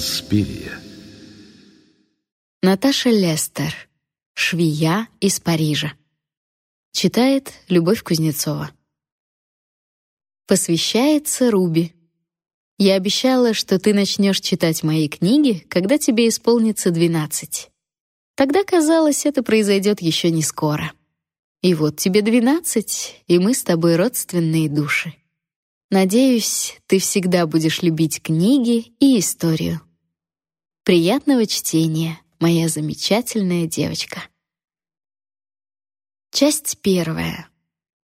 Инспирия. Наташа Лестер. Швея из Парижа. Читает Любовь Кузнецова. Посвящается Руби. Я обещала, что ты начнешь читать мои книги, когда тебе исполнится 12. Тогда казалось, это произойдет еще не скоро. И вот тебе 12, и мы с тобой родственные души. Надеюсь, ты всегда будешь любить книги и историю. Приятного чтения, моя замечательная девочка. Часть первая.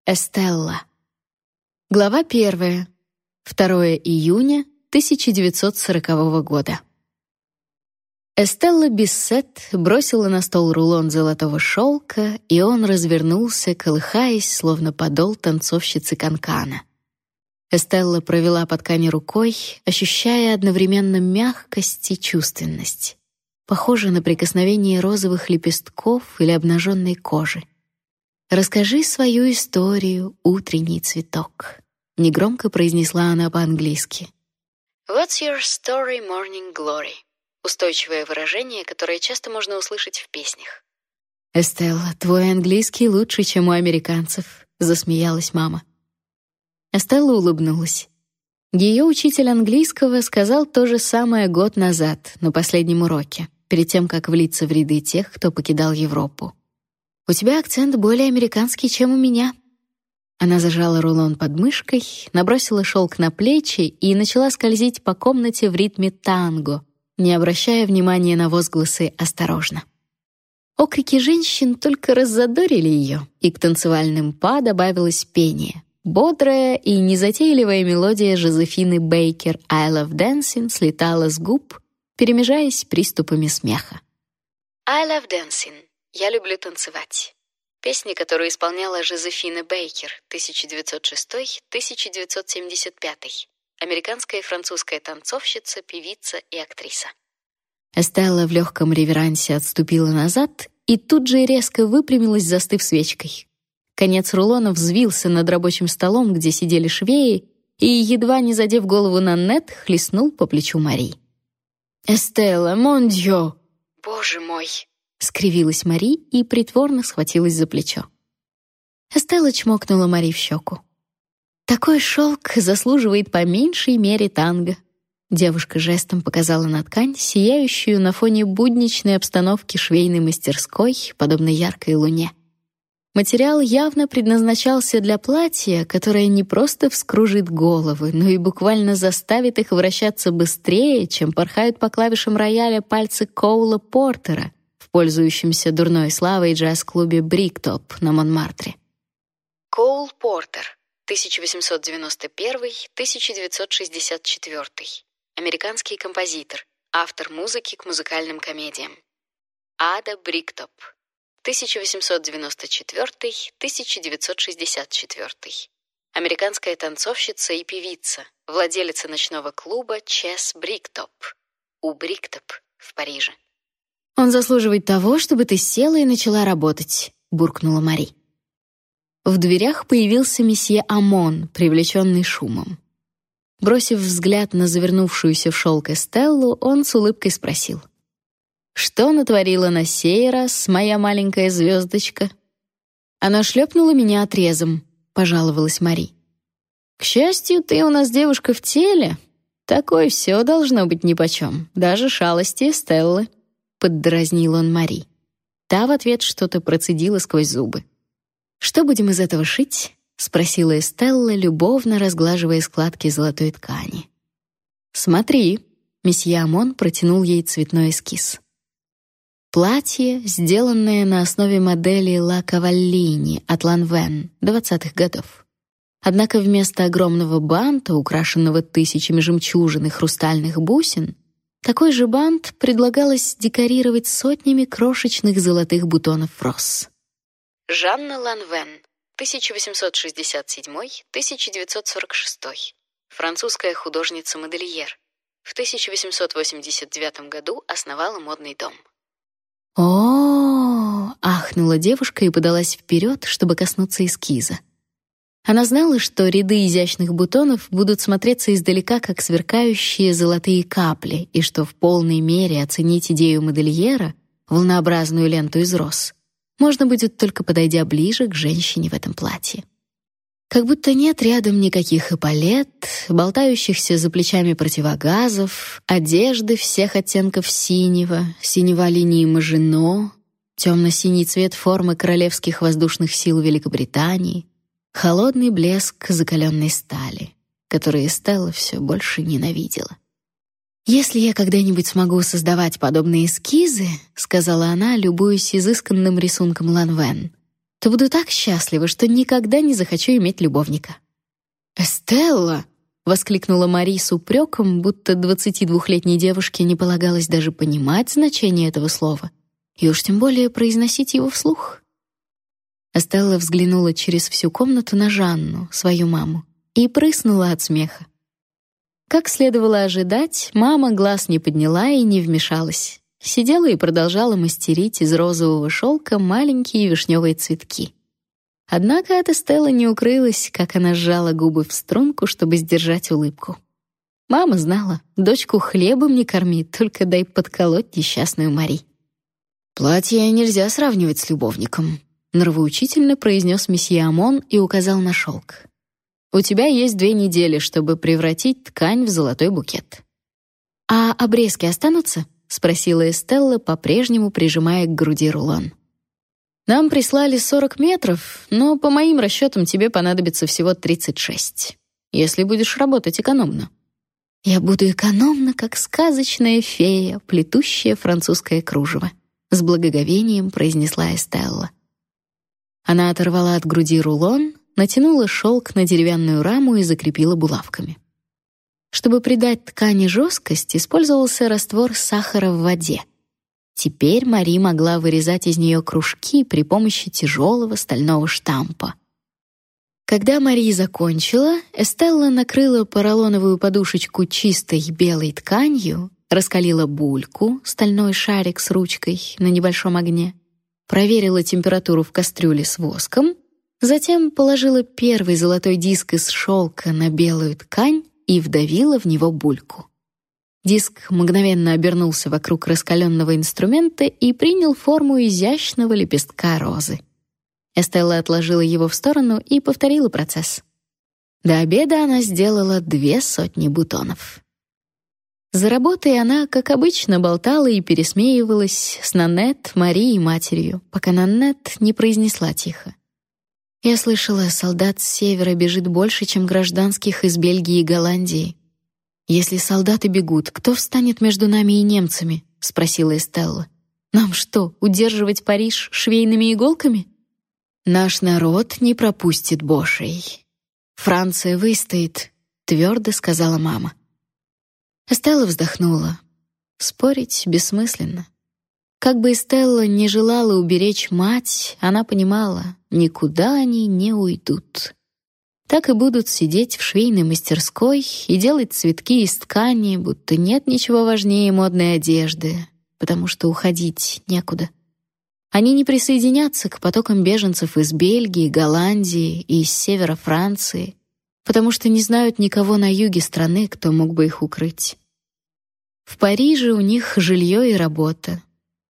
Эстелла. Глава первая. 2 июня 1940 года. Эстелла Биссет бросила на стол рулон золотого шелка, и он развернулся, колыхаясь, словно подол танцовщицы канкана. Эстелла провела по ткани рукой, ощущая одновременно мягкость и чувственность. Похоже на прикосновение розовых лепестков или обнаженной кожи. «Расскажи свою историю, утренний цветок», — негромко произнесла она по-английски. «What's your story, morning glory?» Устойчивое выражение, которое часто можно услышать в песнях. «Эстелла, твой английский лучше, чем у американцев», — засмеялась мама. Эстелла улыбнулась. Ее учитель английского сказал то же самое год назад, на последнем уроке, перед тем, как влиться в ряды тех, кто покидал Европу. «У тебя акцент более американский, чем у меня». Она зажала рулон под мышкой, набросила шелк на плечи и начала скользить по комнате в ритме танго, не обращая внимания на возгласы «осторожно». Окрики женщин только раззадорили ее, и к танцевальным па добавилось пение. Бодрая и незатейливая мелодия Жозефины Бейкер «I love dancing» слетала с губ, перемежаясь приступами смеха. «I love dancing» — «Я люблю танцевать». Песня, которую исполняла Жозефина Бейкер 1906-1975 американская и французская танцовщица, певица и актриса. Эстелла в легком реверансе отступила назад и тут же резко выпрямилась, застыв свечкой. Конец рулона взвился над рабочим столом, где сидели швеи, и, едва не задев голову на нет, хлестнул по плечу Мари. «Эстелла, мон дьё!» «Боже мой!» — скривилась Мари и притворно схватилась за плечо. Эстелла чмокнула Мари в щеку. Такой шелк заслуживает по меньшей мере танго. Девушка жестом показала на ткань, сияющую на фоне будничной обстановки швейной мастерской, подобно яркой луне. Материал явно предназначался для платья, которое не просто вскружит головы, но и буквально заставит их вращаться быстрее, чем порхают по клавишам рояля пальцы Коула Портера в пользующемся дурной славой джаз-клубе «Бриктоп» на Монмартре. Коул Портер 1891-1964. Американский композитор, автор музыки к музыкальным комедиям. Ада Бриктоп. 1894-1964. Американская танцовщица и певица, владелица ночного клуба Чес Бриктоп. У Бриктоп в Париже. Он заслуживает того, чтобы ты села и начала работать, буркнула Мари. В дверях появился месье Амон, привлеченный шумом. Бросив взгляд на завернувшуюся в шелк Эстеллу, он с улыбкой спросил. «Что натворила на сей раз моя маленькая звездочка?» «Она шлепнула меня отрезом», — пожаловалась Мари. «К счастью, ты у нас девушка в теле. Такое все должно быть нипочем, даже шалости Эстеллы», — поддразнил он Мари. Та в ответ что-то процедила сквозь зубы. «Что будем из этого шить?» — спросила Эстелла, любовно разглаживая складки золотой ткани. «Смотри», — месье Амон протянул ей цветной эскиз. Платье, сделанное на основе модели Ла Каваллини от Ланвен 20-х годов. Однако вместо огромного банта, украшенного тысячами жемчужин и хрустальных бусин, такой же бант предлагалось декорировать сотнями крошечных золотых бутонов роз. Жанна Ланвен, 1867-1946. Французская художница-модельер. В 1889 году основала модный дом. О, ахнула девушка и подалась вперед, чтобы коснуться эскиза. Она знала, что ряды изящных бутонов будут смотреться издалека как сверкающие золотые капли, и что в полной мере оценить идею модельера, волнообразную ленту из роз, можно будет только подойдя ближе к женщине в этом платье. Как будто нет рядом никаких эполет, болтающихся за плечами противогазов, одежды всех оттенков синего, синего линии Мажино, темно-синий цвет формы королевских воздушных сил Великобритании — холодный блеск закаленной стали, который Стелла все больше ненавидела. «Если я когда-нибудь смогу создавать подобные эскизы», — сказала она, любуясь изысканным рисунком Ланвен, «то буду так счастлива, что никогда не захочу иметь любовника». «Эстелла!» — воскликнула Мари с упреком, будто двадцатидвухлетней девушке не полагалось даже понимать значение этого слова, и уж тем более произносить его вслух. Стелла взглянула через всю комнату на Жанну, свою маму, и прыснула от смеха. Как следовало ожидать, мама глаз не подняла и не вмешалась. Сидела и продолжала мастерить из розового шелка маленькие вишневые цветки. Однако от Стеллы не укрылась, как она сжала губы в струнку, чтобы сдержать улыбку. Мама знала, дочку хлебом не корми, только дай подколоть несчастную Мари. Платье нельзя сравнивать с любовником, нравоучительно произнес месье Амон и указал на шелк. У тебя есть две недели, чтобы превратить ткань в золотой букет. А обрезки останутся? Спросила Эстелла, по-прежнему прижимая к груди рулон. Нам прислали 40 метров, но по моим расчетам тебе понадобится всего 36, если будешь работать экономно. Я буду экономна, как сказочная фея, плетущая французское кружево, с благоговением произнесла Эстелла. Она оторвала от груди рулон, натянула шелк на деревянную раму и закрепила булавками. Чтобы придать ткани жесткость, использовался раствор сахара в воде. Теперь Мари могла вырезать из нее кружки при помощи тяжелого стального штампа. Когда Мари закончила, Эстелла накрыла поролоновую подушечку чистой белой тканью, раскалила бульку, стальной шарик с ручкой на небольшом огне, проверила температуру в кастрюле с воском, затем положила первый золотой диск из шелка на белую ткань и вдавила в него бульку. Диск мгновенно обернулся вокруг раскаленного инструмента и принял форму изящного лепестка розы. Эстелла отложила его в сторону и повторила процесс. До обеда она сделала две сотни бутонов. За работой она, как обычно, болтала и пересмеивалась с Нанет, Марией и матерью, пока Нанет не произнесла тихо. «Я слышала, солдат с севера бежит больше, чем гражданских из Бельгии и Голландии. Если солдаты бегут, кто встанет между нами и немцами?» — спросила Эстелла. «Нам что, удерживать Париж швейными иголками?» «Наш народ не пропустит Бошей. Франция выстоит», — твердо сказала мама. Эстелла вздохнула. Спорить бессмысленно. Как бы Эстелла не желала уберечь мать, она понимала, никуда они не уйдут. Так и будут сидеть в швейной мастерской и делать цветки из ткани, будто нет ничего важнее модной одежды, потому что уходить некуда. Они не присоединятся к потокам беженцев из Бельгии, Голландии и из севера Франции, потому что не знают никого на юге страны, кто мог бы их укрыть. В Париже у них жилье и работа.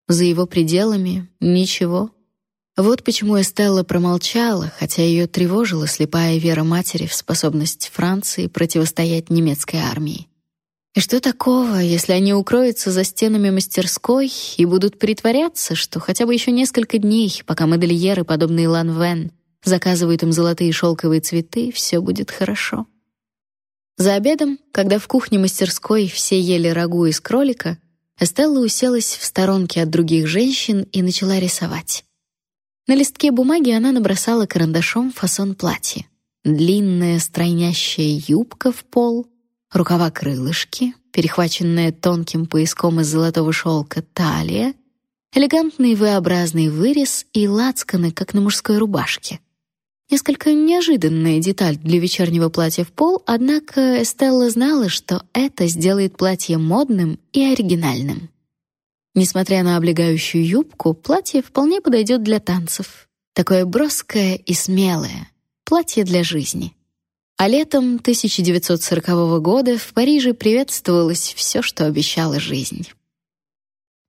За его пределами ничего. Вот почему Эстелла промолчала, хотя ее тревожила слепая вера матери в способность Франции противостоять немецкой армии. И что такого, если они укроются за стенами мастерской и будут притворяться, что хотя бы еще несколько дней, пока модельеры, подобные Лан Вен, заказывают им золотые шелковые цветы, все будет хорошо. За обедом, когда в кухне-мастерской все ели рагу из кролика, Эстелла уселась в сторонке от других женщин и начала рисовать. На листке бумаги она набросала карандашом фасон платья. Длинная стройнящая юбка в пол, рукава-крылышки, перехваченная тонким пояском из золотого шелка талия, элегантный V-образный вырез и лацканы, как на мужской рубашке. Несколько неожиданная деталь для вечернего платья в пол, однако Эстелла знала, что это сделает платье модным и оригинальным. Несмотря на облегающую юбку, платье вполне подойдет для танцев. Такое броское и смелое. платье для жизни. А летом 1940 года в Париже приветствовалось все, что обещала жизнь.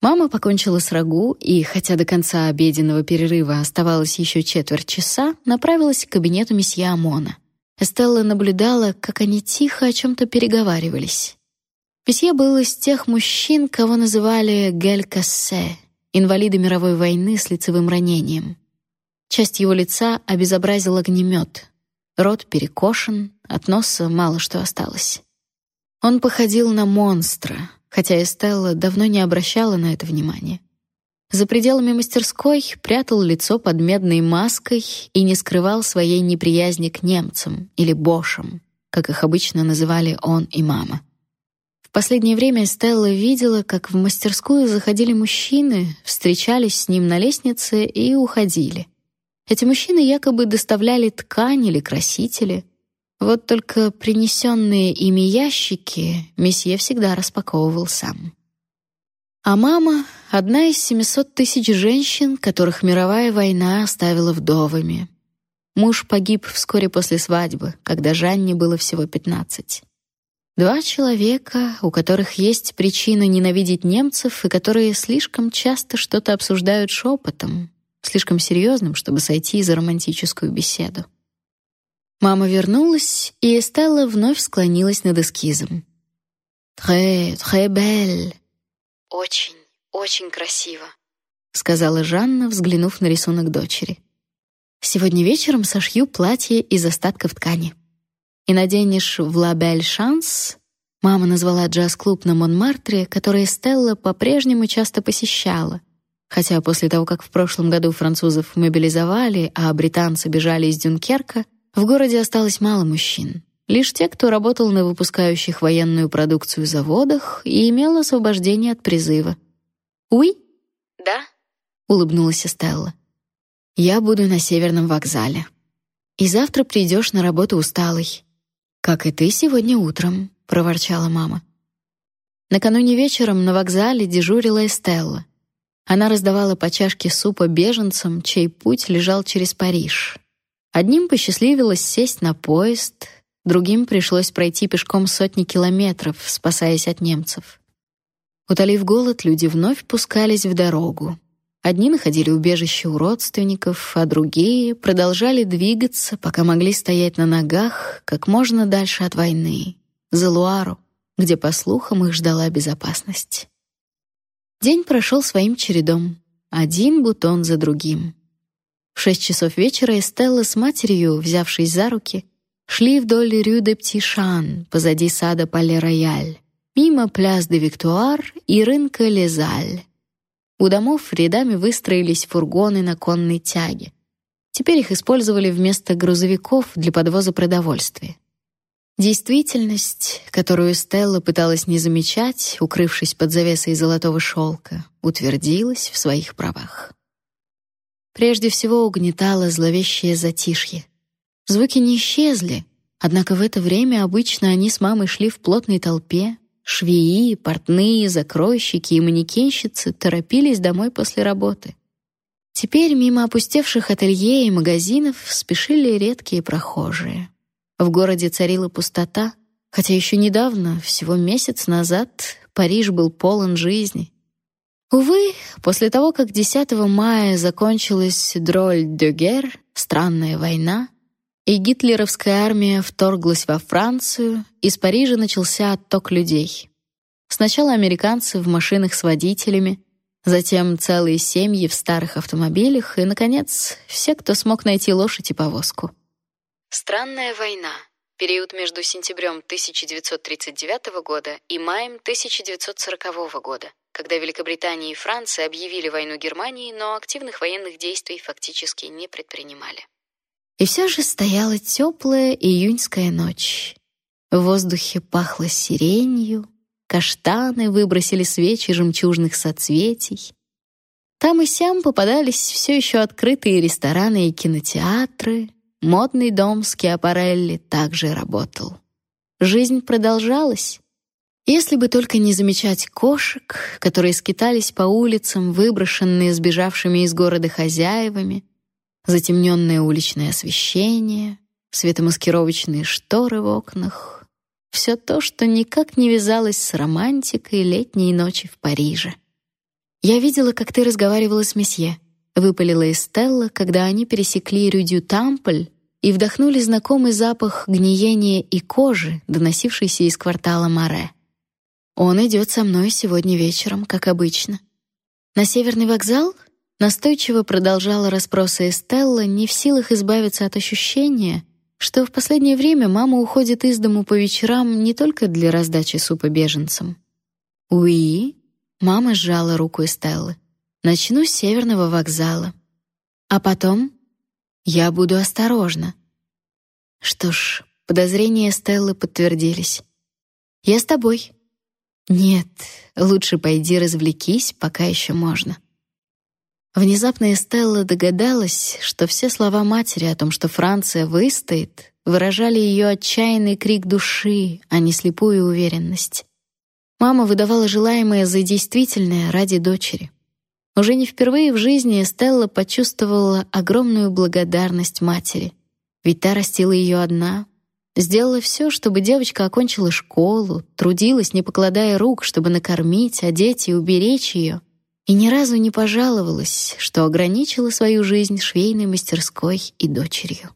Мама покончила с рагу и, хотя до конца обеденного перерыва оставалось еще четверть часа, направилась к кабинету месье Амона. Эстелла наблюдала, как они тихо о чем-то переговаривались. Месье был из тех мужчин, кого называли «гель-кассе», инвалиды мировой войны с лицевым ранением. Часть его лица обезобразил огнемет. Рот перекошен, от носа мало что осталось. Он походил на монстра, хотя Эстелла давно не обращала на это внимания. За пределами мастерской прятал лицо под медной маской и не скрывал своей неприязни к немцам или бошам, как их обычно называли он и мама. Последнее время Стелла видела, как в мастерскую заходили мужчины, встречались с ним на лестнице и уходили. Эти мужчины якобы доставляли ткань или красители. Вот только принесенные ими ящики месье всегда распаковывал сам. А мама — одна из 700 тысяч женщин, которых мировая война оставила вдовами. Муж погиб вскоре после свадьбы, когда Жанне было всего 15. Два человека, у которых есть причина ненавидеть немцев и которые слишком часто что-то обсуждают шепотом, слишком серьезным, чтобы сойти за романтическую беседу. Мама вернулась, и Эстелла вновь склонилась над эскизом. «Très, très belle», «Очень, очень красиво», — сказала Жанна, взглянув на рисунок дочери. «Сегодня вечером сошью платье из остатков ткани. И наденешь в «Ла Бель Шанс», мама назвала джаз-клуб на Монмартре, который Стелла по-прежнему часто посещала, Хотя после того, как в прошлом году французов мобилизовали, а британцы бежали из Дюнкерка, в городе осталось мало мужчин. Лишь те, кто работал на выпускающих военную продукцию заводах и имел освобождение от призыва. «Уи?» «Да?» — улыбнулась Стелла. «Я буду на Северном вокзале. И завтра придешь на работу усталый. Как и ты сегодня утром», — проворчала мама. Накануне вечером на вокзале дежурила Эстелла. Она раздавала по чашке супа беженцам, чей путь лежал через Париж. Одним посчастливилось сесть на поезд, Другим пришлось пройти пешком сотни километров, спасаясь от немцев. Утолив голод, люди вновь пускались в дорогу. Одни находили убежище у родственников, а другие продолжали двигаться, пока могли стоять на ногах как можно дальше от войны, за Луару, где, по слухам, их ждала безопасность. День прошел своим чередом, один бутон за другим. В шесть часов вечера Эстелла с матерью, взявшись за руки, шли вдоль Рю де Птишан, позади сада Пале-Рояль, мимо Пляс де Виктуар и рынка Лезаль. У домов рядами выстроились фургоны на конной тяге. Теперь их использовали вместо грузовиков для подвоза продовольствия. Действительность, которую Стелла пыталась не замечать, укрывшись под завесой золотого шелка, утвердилась в своих правах. Прежде всего угнетало зловещее затишье — Звуки не исчезли, однако в это время обычно они с мамой шли в плотной толпе. Швеи, портные, закройщики и манекенщицы торопились домой после работы. Теперь мимо опустевших ателье и магазинов спешили редкие прохожие. В городе царила пустота, хотя еще недавно, всего месяц назад, Париж был полон жизни. Увы, после того, как 10 мая закончилась дроль де гер, странная война, и гитлеровская армия вторглась во Францию, из Парижа начался отток людей. Сначала американцы в машинах с водителями, затем целые семьи в старых автомобилях и, наконец, все, кто смог найти лошадь и повозку. Странная война. Период между сентябрем 1939 года и маем 1940 года, когда Великобритания и Франция объявили войну Германии, но активных военных действий фактически не предпринимали. И все же стояла теплая июньская ночь. В воздухе пахло сиренью, каштаны выбросили свечи жемчужных соцветий. Там и сям попадались все еще открытые рестораны и кинотеатры. Модный дом Скиапарелли также работал. Жизнь продолжалась. Если бы только не замечать кошек, которые скитались по улицам, выброшенные сбежавшими из города хозяевами, затемненное уличное освещение, светомаскировочные шторы в окнах. Все то, что никак не вязалось с романтикой летней ночи в Париже. «Я видела, как ты разговаривала с месье», — выпалила Эстелла, когда они пересекли Рюдю Тампль и вдохнули знакомый запах гниения и кожи, доносившийся из квартала Маре. «Он идет со мной сегодня вечером, как обычно». «На Северный вокзал?» Настойчиво продолжала расспросы Эстелла, не в силах избавиться от ощущения, что в последнее время мама уходит из дому по вечерам не только для раздачи супа беженцам. «Уи?» — мама сжала руку Эстеллы. «Начну с северного вокзала. А потом я буду осторожна». Что ж, подозрения Эстеллы подтвердились. «Я с тобой». «Нет, лучше пойди развлекись, пока еще можно». Внезапно Эстелла догадалась, что все слова матери о том, что Франция выстоит, выражали ее отчаянный крик души, а не слепую уверенность. Мама выдавала желаемое за действительное ради дочери. Уже не впервые в жизни Эстелла почувствовала огромную благодарность матери. Ведь та растила ее одна, сделала все, чтобы девочка окончила школу, трудилась, не покладая рук, чтобы накормить, одеть и уберечь ее и ни разу не пожаловалась, что ограничила свою жизнь швейной мастерской и дочерью.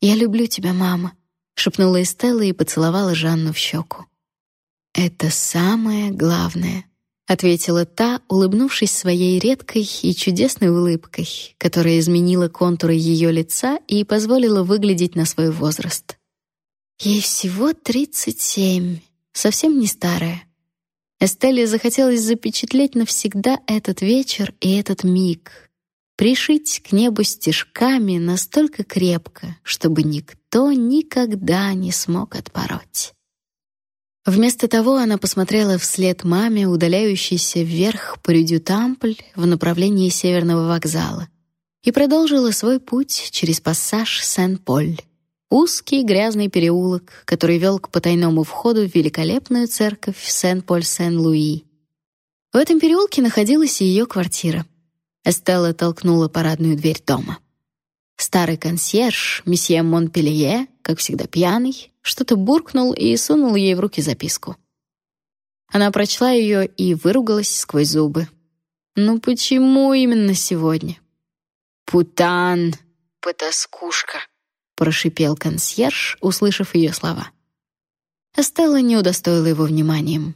«Я люблю тебя, мама», — шепнула Эстелла и поцеловала Жанну в щеку. «Это самое главное», — ответила та, улыбнувшись своей редкой и чудесной улыбкой, которая изменила контуры ее лица и позволила выглядеть на свой возраст. Ей всего тридцать семь, совсем не старая. Эстелле захотелось запечатлеть навсегда этот вечер и этот миг, пришить к небу стежками настолько крепко, чтобы никто никогда не смог отпороть. Вместо того она посмотрела вслед маме, удаляющейся вверх по Рюдю-Тампль в направлении северного вокзала, и продолжила свой путь через пассаж Сен-Поль. Узкий грязный переулок, который вел к потайному входу в великолепную церковь Сен-Поль-Сен-Луи. В этом переулке находилась ее квартира. Эстелла толкнула парадную дверь дома. Старый консьерж, месье Монпелье, как всегда пьяный, что-то буркнул и сунул ей в руки записку. Она прочла ее и выругалась сквозь зубы. «Ну почему именно сегодня?» «Путан!» «Потаскушка!» Прошипел консьерж, услышав ее слова. Стелла не удостоила его вниманием.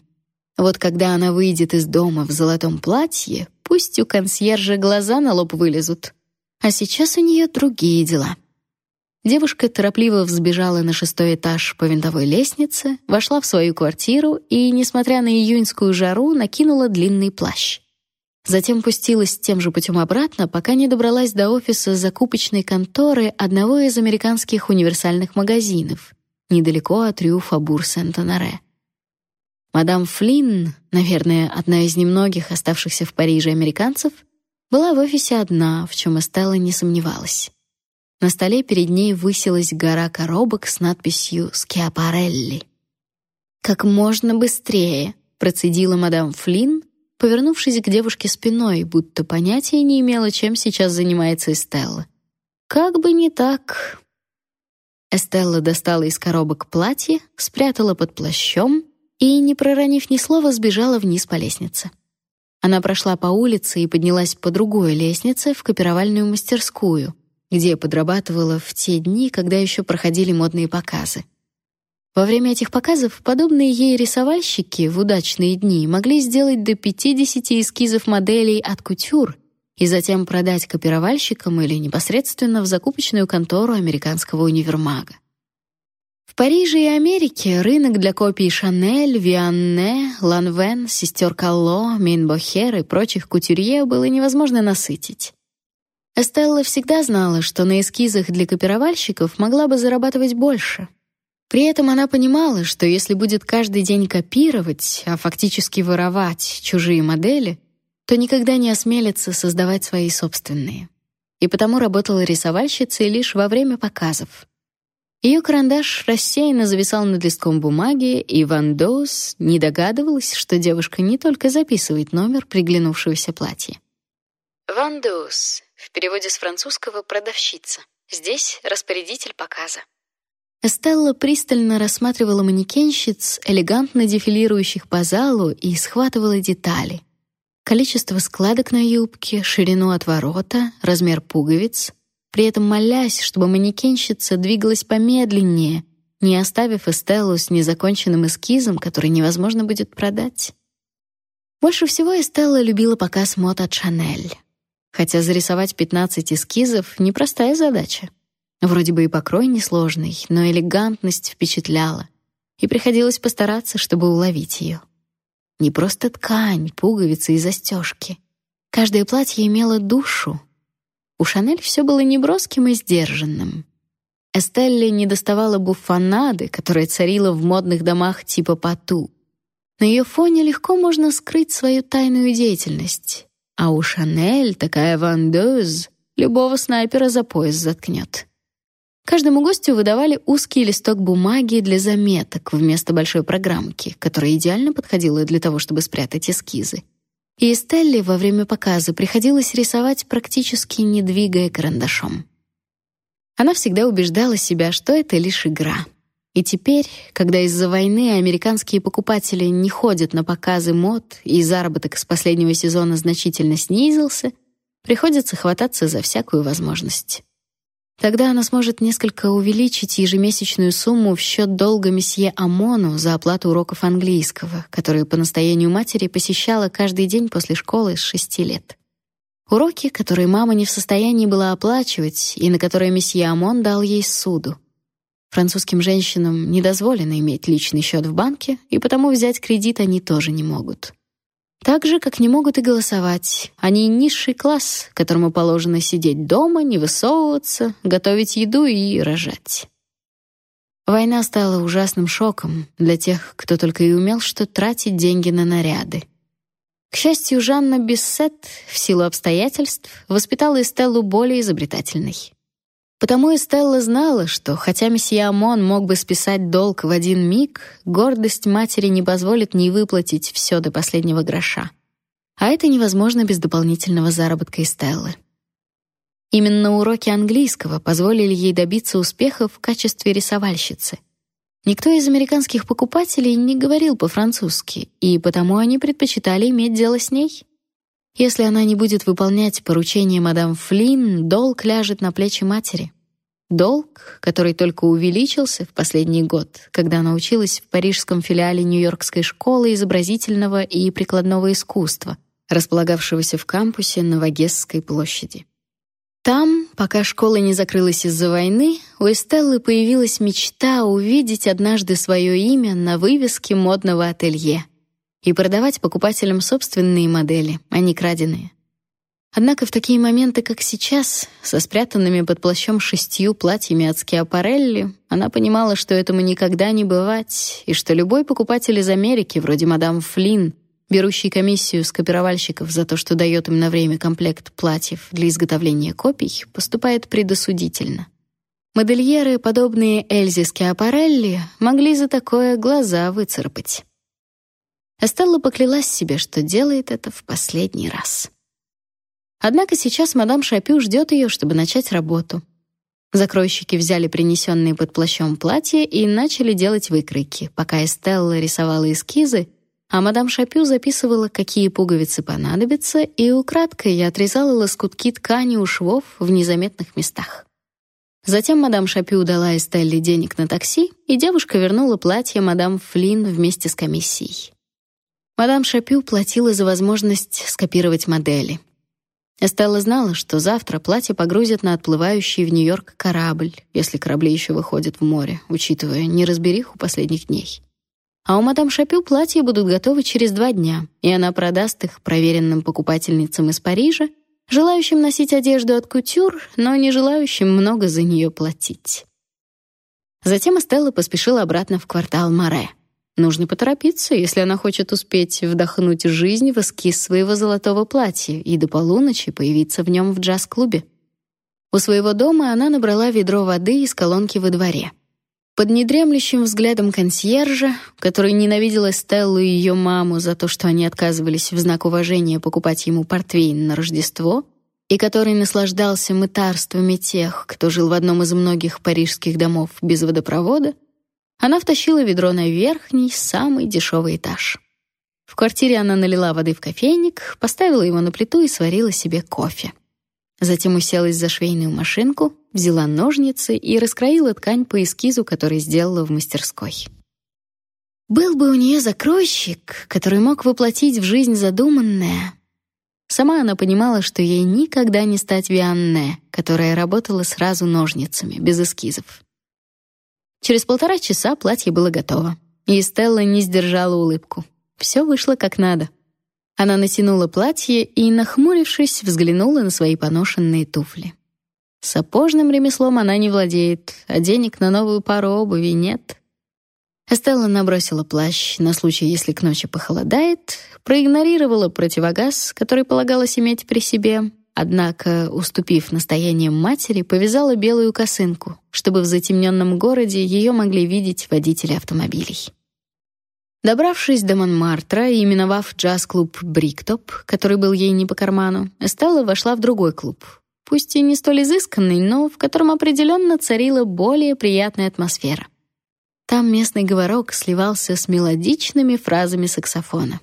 Вот когда она выйдет из дома в золотом платье, пусть у консьержа глаза на лоб вылезут. А сейчас у нее другие дела. Девушка торопливо взбежала на шестой этаж по винтовой лестнице, вошла в свою квартиру и, несмотря на июньскую жару, накинула длинный плащ. Затем пустилась тем же путем обратно, пока не добралась до офиса закупочной конторы одного из американских универсальных магазинов, недалеко от Рю Фабур Сент-Оноре. Мадам Флинн, наверное, одна из немногих оставшихся в Париже американцев, была в офисе одна, в чем Эстелла не сомневалась. На столе перед ней высилась гора коробок с надписью «Скиапарелли». «Как можно быстрее», — процедила мадам Флинн, повернувшись к девушке спиной, будто понятия не имела, чем сейчас занимается Эстелла. Как бы не так. Эстелла достала из коробок платье, спрятала под плащом и, не проронив ни слова, сбежала вниз по лестнице. Она прошла по улице и поднялась по другой лестнице в копировальную мастерскую, где подрабатывала в те дни, когда еще проходили модные показы. Во время этих показов подобные ей рисовальщики в удачные дни могли сделать до 50 эскизов моделей от кутюр и затем продать копировальщикам или непосредственно в закупочную контору американского универмага. В Париже и Америке рынок для копий Шанель, Вианне, Ланвен, сестер Калло, Минбохер и прочих кутюрье было невозможно насытить. Эстелла всегда знала, что на эскизах для копировальщиков могла бы зарабатывать больше — при этом она понимала, что если будет каждый день копировать, а фактически воровать чужие модели, то никогда не осмелится создавать свои собственные. И потому работала рисовальщицей лишь во время показов. Ее карандаш рассеянно зависал над листком бумаги, и Ван Доус не догадывалась, что девушка не только записывает номер приглянувшегося платья. Ван Доус, в переводе с французского «продавщица». Здесь распорядитель показа. Эстелла пристально рассматривала манекенщиц, элегантно дефилирующих по залу, и схватывала детали. Количество складок на юбке, ширину отворота, размер пуговиц, при этом молясь, чтобы манекенщица двигалась помедленнее, не оставив Эстеллу с незаконченным эскизом, который невозможно будет продать. Больше всего Эстелла любила показ мод от Шанель. Хотя зарисовать 15 эскизов — непростая задача. Вроде бы и покрой несложный, но элегантность впечатляла, и приходилось постараться, чтобы уловить ее. Не просто ткань, пуговицы и застежки. Каждое платье имело душу. У Шанель все было неброским и сдержанным. Эстелле не доставала буфонады, которая царила в модных домах типа Пату. На ее фоне легко можно скрыть свою тайную деятельность. А у Шанель такая вандеуз любого снайпера за пояс заткнет. Каждому гостю выдавали узкий листок бумаги для заметок вместо большой программки, которая идеально подходила для того, чтобы спрятать эскизы. И Стелле во время показа приходилось рисовать практически не двигая карандашом. Она всегда убеждала себя, что это лишь игра. И теперь, когда из-за войны американские покупатели не ходят на показы мод и заработок с последнего сезона значительно снизился, приходится хвататься за всякую возможность. Тогда она сможет несколько увеличить ежемесячную сумму в счет долга месье Амону за оплату уроков английского, которые по настоянию матери посещала каждый день после школы с шести лет. Уроки, которые мама не в состоянии была оплачивать и на которые месье Амон дал ей суду. Французским женщинам не дозволено иметь личный счет в банке, и потому взять кредит они тоже не могут. Так же, как не могут и голосовать. Они низший класс, которому положено сидеть дома, не высовываться, готовить еду и рожать. Война стала ужасным шоком для тех, кто только и умел что тратить деньги на наряды. К счастью, Жанна Биссет, в силу обстоятельств, воспитала Эстеллу более изобретательной. Потому Эстелла знала, что хотя месье Амон мог бы списать долг в один миг, гордость матери не позволит не выплатить все до последнего гроша. А это невозможно без дополнительного заработка Эстеллы. Именно уроки английского позволили ей добиться успеха в качестве рисовальщицы. Никто из американских покупателей не говорил по-французски, и потому они предпочитали иметь дело с ней. Если она не будет выполнять поручения мадам Флинн, долг ляжет на плечи матери. Долг, который только увеличился в последний год, когда она училась в парижском филиале Нью-Йоркской школы изобразительного и прикладного искусства, располагавшегося в кампусе на Вагесской площади. Там, пока школа не закрылась из-за войны, у Эстеллы появилась мечта увидеть однажды свое имя на вывеске модного ателье — и продавать покупателям собственные модели, а не краденые. Однако в такие моменты, как сейчас, со спрятанными под плащом шестью платьями от Скиапарелли, она понимала, что этому никогда не бывать, и что любой покупатель из Америки, вроде мадам Флинн, берущий комиссию с копировальщиков за то, что дает им на время комплект платьев для изготовления копий, поступает предосудительно. Модельеры, подобные Эльзе Скиапарелли, могли за такое глаза выцарапать. Эстелла поклялась себе, что делает это в последний раз. Однако сейчас мадам Шапю ждет ее, чтобы начать работу. Закройщики взяли принесенные под плащом платья и начали делать выкройки, пока Эстелла рисовала эскизы, а мадам Шапю записывала, какие пуговицы понадобятся, и украдкой я отрезала лоскутки ткани у швов в незаметных местах. Затем мадам Шапю дала Эстелле денег на такси, и девушка вернула платье мадам Флинн вместе с комиссией. Мадам Шапю платила за возможность скопировать модели. Эстелла знала, что завтра платье погрузят на отплывающий в Нью-Йорк корабль, если корабли еще выходят в море, учитывая неразбериху последних дней. А у мадам Шапю платья будут готовы через два дня, и она продаст их проверенным покупательницам из Парижа, желающим носить одежду от кутюр, но не желающим много за нее платить. Затем Эстелла поспешила обратно в квартал Море. Нужно поторопиться, если она хочет успеть вдохнуть жизнь в эскиз своего золотого платья и до полуночи появиться в нем в джаз-клубе. У своего дома она набрала ведро воды из колонки во дворе. Под недремлющим взглядом консьержа, который ненавидел Стеллу и ее маму за то, что они отказывались в знак уважения покупать ему портвейн на Рождество, и который наслаждался мытарствами тех, кто жил в одном из многих парижских домов без водопровода, она втащила ведро на верхний, самый дешевый этаж. В квартире она налила воды в кофейник, поставила его на плиту и сварила себе кофе. Затем уселась за швейную машинку, взяла ножницы и раскроила ткань по эскизу, который сделала в мастерской. Был бы у нее закройщик, который мог воплотить в жизнь задуманное. Сама она понимала, что ей никогда не стать Вианне, которая работала сразу ножницами, без эскизов. Через полтора часа платье было готово, и Стелла не сдержала улыбку. Все вышло как надо. Она натянула платье и, нахмурившись, взглянула на свои поношенные туфли. Сапожным ремеслом она не владеет, а денег на новую пару обуви нет. Эстелла набросила плащ на случай, если к ночи похолодает, проигнорировала противогаз, который полагалось иметь при себе, однако, уступив настояниям матери, повязала белую косынку, чтобы в затемненном городе ее могли видеть водители автомобилей. Добравшись до Монмартра и именовав джаз-клуб «Бриктоп», который был ей не по карману, Эстелла вошла в другой клуб, пусть и не столь изысканный, но в котором определенно царила более приятная атмосфера. Там местный говорок сливался с мелодичными фразами саксофона.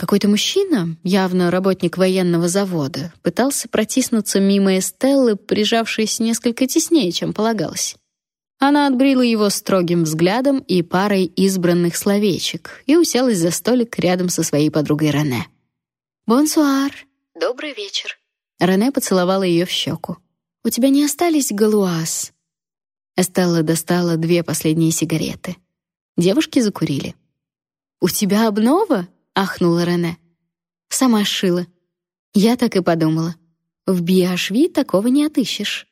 Какой-то мужчина, явно работник военного завода, пытался протиснуться мимо Эстеллы, прижавшись несколько теснее, чем полагалось. Она отбрила его строгим взглядом и парой избранных словечек и уселась за столик рядом со своей подругой Рене. «Бонсуар!» «Добрый вечер!» Рене поцеловала ее в щеку. «У тебя не остались галуаз?» Эстелла достала две последние сигареты. Девушки закурили. «У тебя обнова?» — ахнула Рене. «Сама шила». Я так и подумала. В Биашви такого не отыщешь.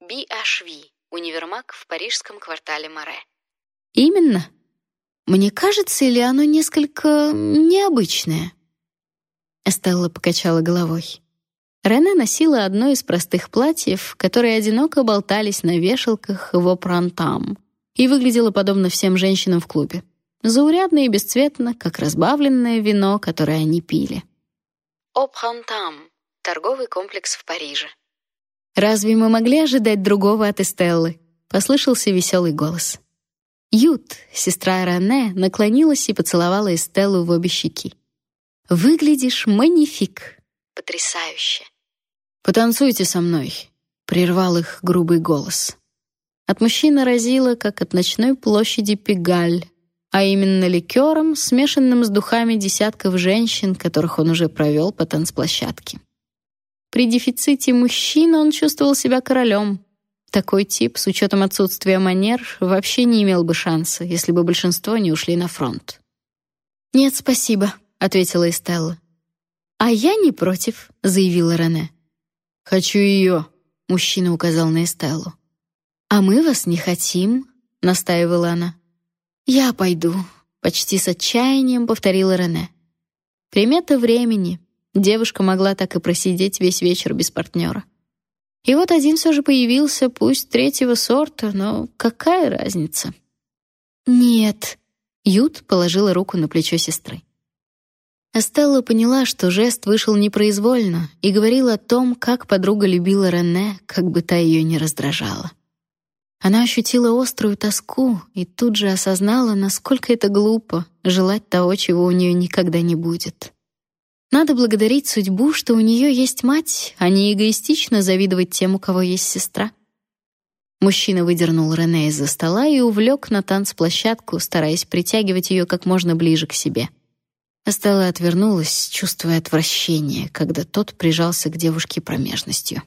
Биашви Универмаг в парижском квартале Море. Именно. Мне кажется, или оно несколько необычное? Эстелла покачала головой. Рене носила одно из простых платьев, которые одиноко болтались на вешалках в опрантам, и выглядела подобно всем женщинам в клубе. Заурядно и бесцветно, как разбавленное вино, которое они пили. Опрантам — торговый комплекс в Париже. Разве мы могли ожидать другого от Эстеллы? Послышался веселый голос. Ют, сестра Рене, наклонилась и поцеловала Эстеллу в обе щеки. Выглядишь манифик. Потрясающе. Потанцуйте со мной, прервал их грубый голос. От мужчины разило, как от ночной площади Пегаль, а именно ликером, смешанным с духами десятков женщин, которых он уже провел по танцплощадке. При дефиците мужчин он чувствовал себя королем. Такой тип, с учетом отсутствия манер, вообще не имел бы шанса, если бы большинство не ушли на фронт. «Нет, спасибо», — ответила Эстелла. «А я не против», — заявила Рене. «Хочу ее», — мужчина указал на Эстеллу. «А мы вас не хотим», — настаивала она. «Я пойду», — почти с отчаянием повторила Рене. Примета времени, Девушка могла так и просидеть весь вечер без партнера. И вот один все же появился, пусть третьего сорта, но какая разница? Нет. Ют положила руку на плечо сестры. Эстелла поняла, что жест вышел непроизвольно, и говорила о том, как подруга любила Рене, как бы та ее не раздражала. Она ощутила острую тоску и тут же осознала, насколько это глупо желать того, чего у нее никогда не будет. Надо благодарить судьбу, что у нее есть мать, а не эгоистично завидовать тем, у кого есть сестра. Мужчина выдернул Рене из-за стола и увлек на танцплощадку, стараясь притягивать ее как можно ближе к себе. Стелла отвернулась, чувствуя отвращение, когда тот прижался к девушке промежностью.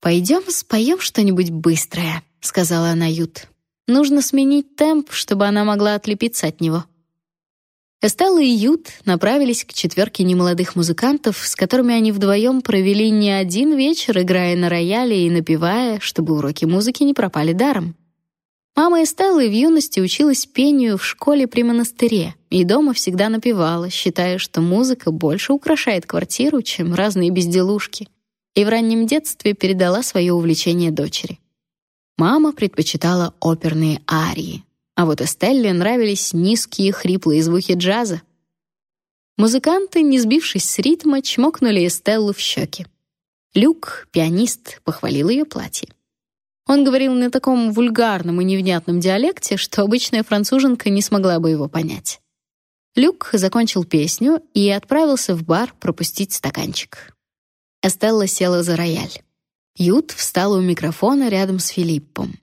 «Пойдем споем что-нибудь быстрое», — сказала она Ют. «Нужно сменить темп, чтобы она могла отлепиться от него». Эстелла и Ют направились к четверке немолодых музыкантов, с которыми они вдвоем провели не один вечер, играя на рояле и напевая, чтобы уроки музыки не пропали даром. Мама Эстеллы в юности училась пению в школе при монастыре и дома всегда напевала, считая, что музыка больше украшает квартиру, чем разные безделушки, и в раннем детстве передала свое увлечение дочери. Мама предпочитала оперные арии, а вот Эстелле нравились низкие хриплые звуки джаза. Музыканты, не сбившись с ритма, чмокнули Эстеллу в щеки. Люк, пианист, похвалил ее платье. Он говорил на таком вульгарном и невнятном диалекте, что обычная француженка не смогла бы его понять. Люк закончил песню и отправился в бар пропустить стаканчик. Эстелла села за рояль. Ют встала у микрофона рядом с Филиппом.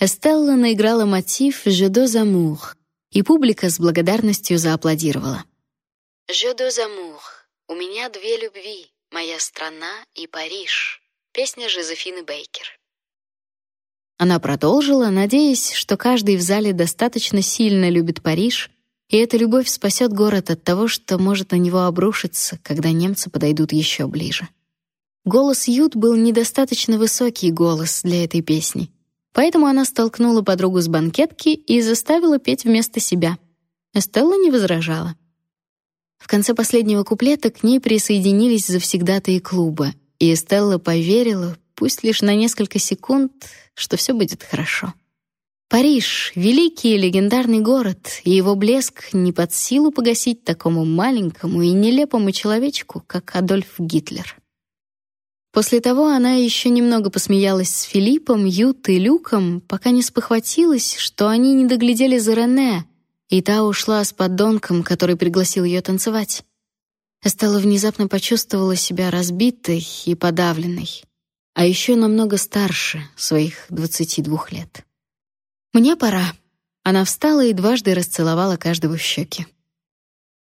Эстелла наиграла мотив «Je dos amour», и публика с благодарностью зааплодировала. «Je dos amour» — «У меня две любви, моя страна и Париж» — песня Жозефины Бейкер. Она продолжила, надеясь, что каждый в зале достаточно сильно любит Париж, и эта любовь спасет город от того, что может на него обрушиться, когда немцы подойдут еще ближе. Голос Ют был недостаточно высокий голос для этой песни, поэтому она столкнула подругу с банкетки и заставила петь вместо себя. Эстелла не возражала. В конце последнего куплета к ней присоединились завсегдатаи клуба, и Эстелла поверила, пусть лишь на несколько секунд, что все будет хорошо. Париж — великий и легендарный город, и его блеск не под силу погасить такому маленькому и нелепому человечку, как Адольф Гитлер. После того она еще немного посмеялась с Филиппом, Ют и Люком, пока не спохватилась, что они не доглядели за Рене, и та ушла с поддонком, который пригласил ее танцевать. Эстелла внезапно почувствовала себя разбитой и подавленной, а еще намного старше своих 22 лет. «Мне пора». Она встала и дважды расцеловала каждого в щеки.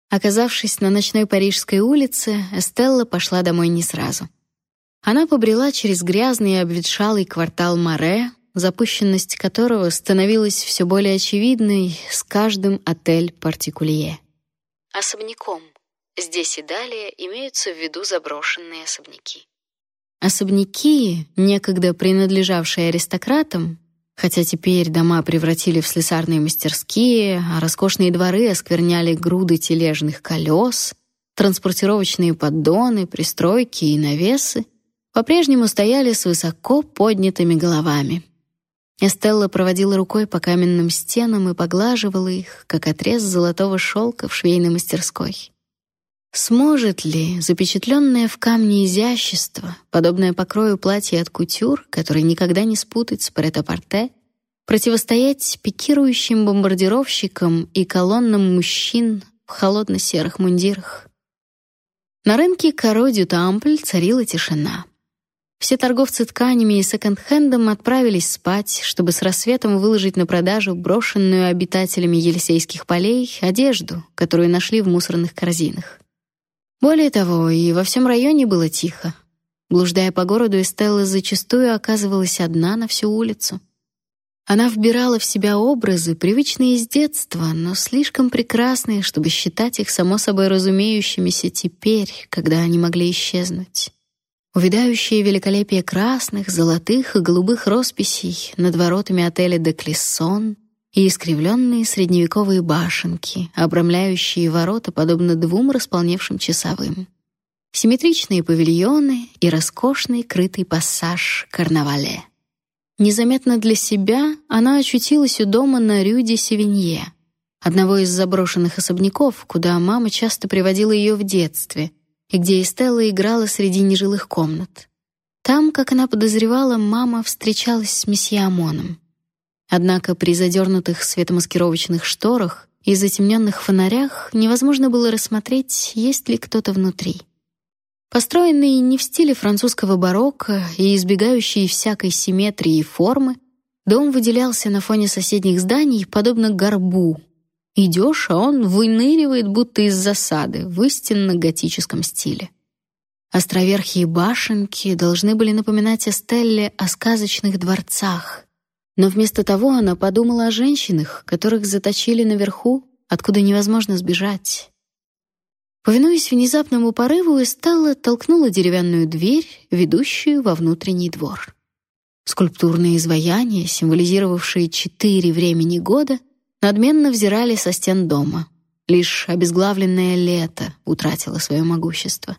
Оказавшись на ночной парижской улице, Эстелла пошла домой не сразу. Она побрела через грязный и обветшалый квартал Маре, запущенность которого становилась все более очевидной с каждым отель партикулье. Особняком. Здесь и далее имеются в виду заброшенные особняки. Особняки, некогда принадлежавшие аристократам, Хотя теперь дома превратили в слесарные мастерские, а роскошные дворы оскверняли груды тележных колес, транспортировочные поддоны, пристройки и навесы, по-прежнему стояли с высоко поднятыми головами. Эстелла проводила рукой по каменным стенам и поглаживала их, как отрез золотого шелка в швейной мастерской. Сможет ли запечатленное в камне изящество, подобное покрою платья от кутюр, который никогда не спутать с претапорте, противостоять пикирующим бомбардировщикам и колоннам мужчин в холодно-серых мундирах? На рынке Каро-дю-Тампль царила тишина. Все торговцы тканями и секонд-хендом отправились спать, чтобы с рассветом выложить на продажу брошенную обитателями Елисейских полей одежду, которую нашли в мусорных корзинах. Более того, и во всем районе было тихо. Блуждая по городу, Эстелла зачастую оказывалась одна на всю улицу. Она вбирала в себя образы, привычные с детства, но слишком прекрасные, чтобы считать их само собой разумеющимися теперь, когда они могли исчезнуть. Увядающее великолепие красных, золотых и голубых росписей над воротами отеля «Де Клессон», и искривленные средневековые башенки, обрамляющие ворота подобно двум располневшим часовым. Симметричные павильоны и роскошный крытый пассаж карнавале. Незаметно для себя она очутилась у дома на Рюде Севинье, одного из заброшенных особняков, куда мама часто приводила ее в детстве, и где Эстелла играла среди нежилых комнат. Там, как она подозревала, мама встречалась с месье Амоном. Однако при задернутых светомаскировочных шторах и затемненных фонарях невозможно было рассмотреть, есть ли кто-то внутри. Построенный не в стиле французского барокко и избегающий всякой симметрии и формы, дом выделялся на фоне соседних зданий подобно горбу. Идешь, а он выныривает, будто из засады, в истинно готическом стиле. Островерхие башенки должны были напоминать Эстелле о сказочных дворцах, но вместо того она подумала о женщинах, которых заточили наверху, откуда невозможно сбежать. Повинуясь внезапному порыву, Эстелла толкнула деревянную дверь, ведущую во внутренний двор. Скульптурные изваяния, символизировавшие четыре времени года, надменно взирали со стен дома. Лишь обезглавленное лето утратило свое могущество.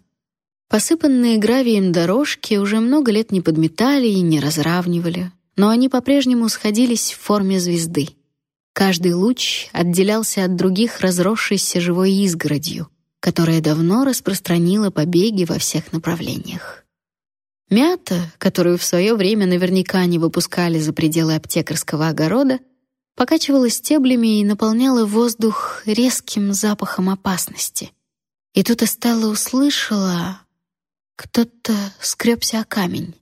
Посыпанные гравием дорожки уже много лет не подметали и не разравнивали, но они по-прежнему сходились в форме звезды. Каждый луч отделялся от других разросшейся живой изгородью, которая давно распространила побеги во всех направлениях. Мята, которую в свое время наверняка не выпускали за пределы аптекарского огорода, покачивала стеблями и наполняла воздух резким запахом опасности. И тут Эстелла услышала... Кто-то скребся о камень.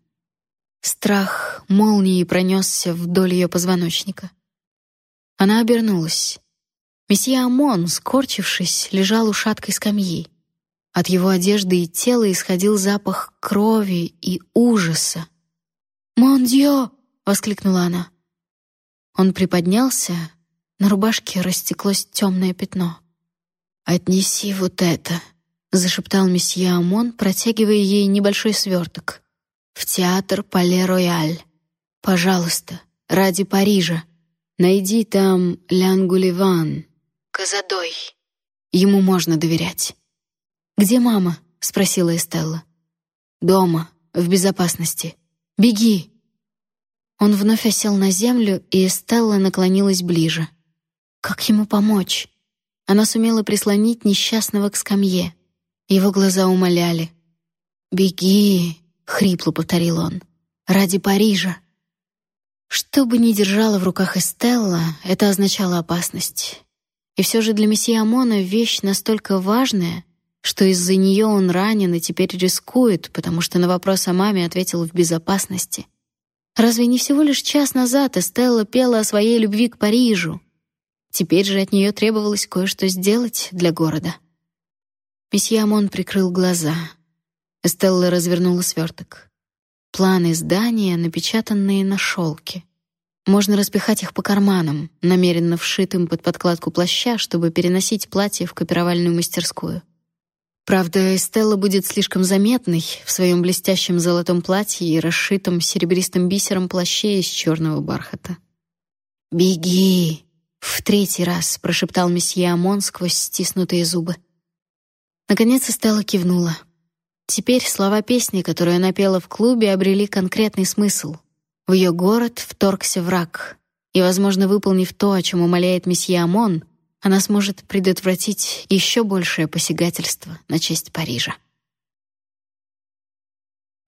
Страх молнией пронесся вдоль ее позвоночника. Она обернулась. Месье Амон, скорчившись, лежал у шаткой скамьи. От его одежды и тела исходил запах крови и ужаса. «Мон Дьё!» — воскликнула она. Он приподнялся, на рубашке растеклось темное пятно. «Отнеси вот это», — зашептал месье Амон, протягивая ей небольшой сверток. «В театр Пале-Рояль. Пожалуйста, ради Парижа. Найди там Лянгуливан, Казадой. Ему можно доверять». «Где мама?» — спросила Эстелла. «Дома, в безопасности. Беги!» Он вновь осел на землю, и Эстелла наклонилась ближе. Как ему помочь? Она сумела прислонить несчастного к скамье. Его глаза умоляли. «Беги!» — хрипло повторил он. «Ради Парижа!» Что бы ни держала в руках Эстелла, это означало опасность. И все же для месье Амона вещь настолько важная, что из-за нее он ранен и теперь рискует, потому что на вопрос о маме ответил в безопасности. Разве не всего лишь час назад Эстелла пела о своей любви к Парижу? Теперь же от нее требовалось кое-что сделать для города. Месье Амон прикрыл глаза. Эстелла развернула сверток. Планы здания, напечатанные на шелке. Можно распихать их по карманам, намеренно вшитым под подкладку плаща, чтобы переносить платье в копировальную мастерскую. Правда, Эстелла будет слишком заметной в своем блестящем золотом платье и расшитом серебристым бисером плаще из черного бархата. «Беги!» — в третий раз прошептал месье Амон сквозь стиснутые зубы. Наконец Эстелла кивнула. Теперь слова песни, которую она пела в клубе, обрели конкретный смысл. В ее город вторгся враг, и, возможно, выполнив то, о чем умоляет месье Амон — она сможет предотвратить еще большее посягательство на честь Парижа.